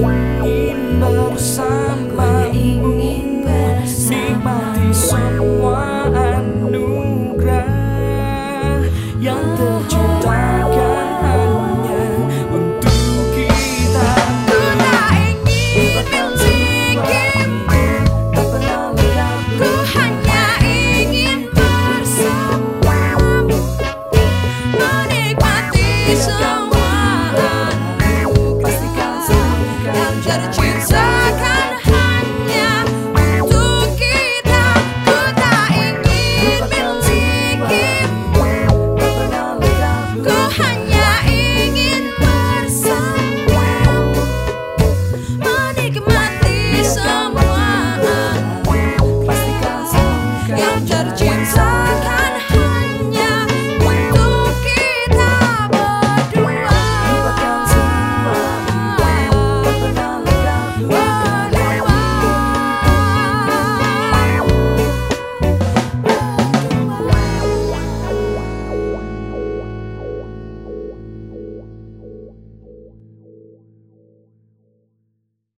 ingin bersama ingin bersama? Nikmati semua